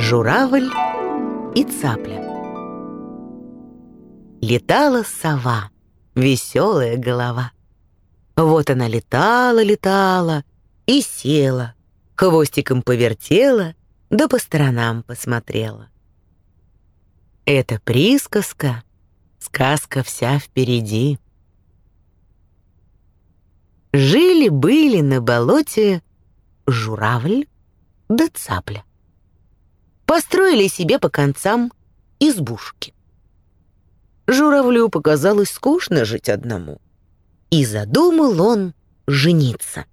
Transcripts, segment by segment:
Журавль и цапля. Летала сова, веселая голова. Вот она летала, летала и села, хвостиком повертела, да по сторонам посмотрела. Это присказка, сказка вся впереди. Жили-были на болоте журавль да цапля построили себе по концам избушки. Журавлю показалось скучно жить одному, и задумал он жениться.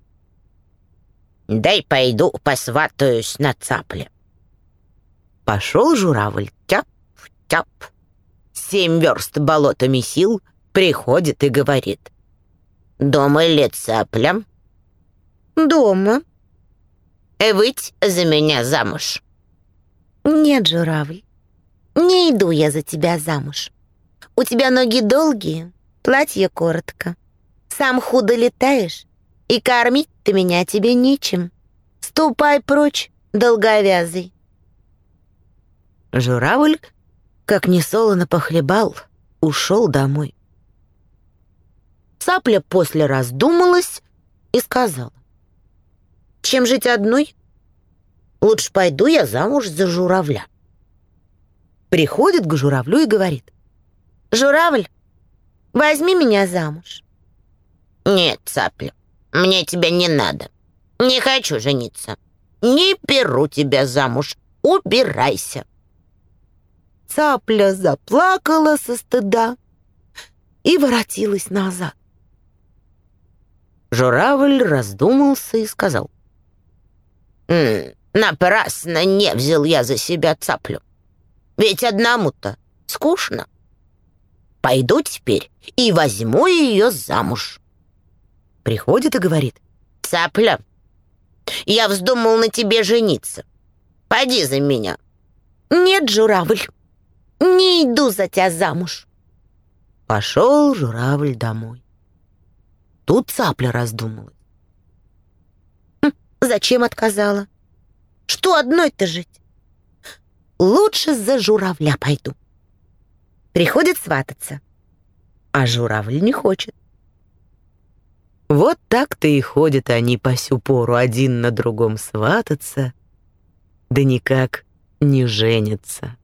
«Дай пойду посватаюсь на цапле». Пошел журавль тяп-тяп. Семь верст болотами сил приходит и говорит. «Дома ли цапля?» «Дома». «Выйдь за меня замуж». «Нет, журавль, не иду я за тебя замуж. У тебя ноги долгие, платье коротко. Сам худо летаешь, и кормить ты меня тебе нечем. Ступай прочь, долговязый». Журавль, как несолоно похлебал, ушел домой. Цапля после раздумалась и сказала. «Чем жить одной? Лучше пойду я замуж за журавля. Приходит к журавлю и говорит. «Журавль, возьми меня замуж». «Нет, цапля, мне тебя не надо. Не хочу жениться. Не беру тебя замуж. Убирайся». Цапля заплакала со стыда и воротилась назад. Журавль раздумался и сказал. «М -м, Напрасно не взял я за себя цаплю. Ведь одному-то скучно. Пойду теперь и возьму ее замуж. Приходит и говорит. Цапля, я вздумал на тебе жениться. Пойди за меня. Нет, журавль, не иду за тебя замуж. Пошел журавль домой. Тут цапля раздумалась. Хм, зачем отказала? Что одной-то жить? Лучше за журавля пойду. Приходит свататься, а журавль не хочет. Вот так-то и ходят они по сю пору один на другом свататься, да никак не женятся.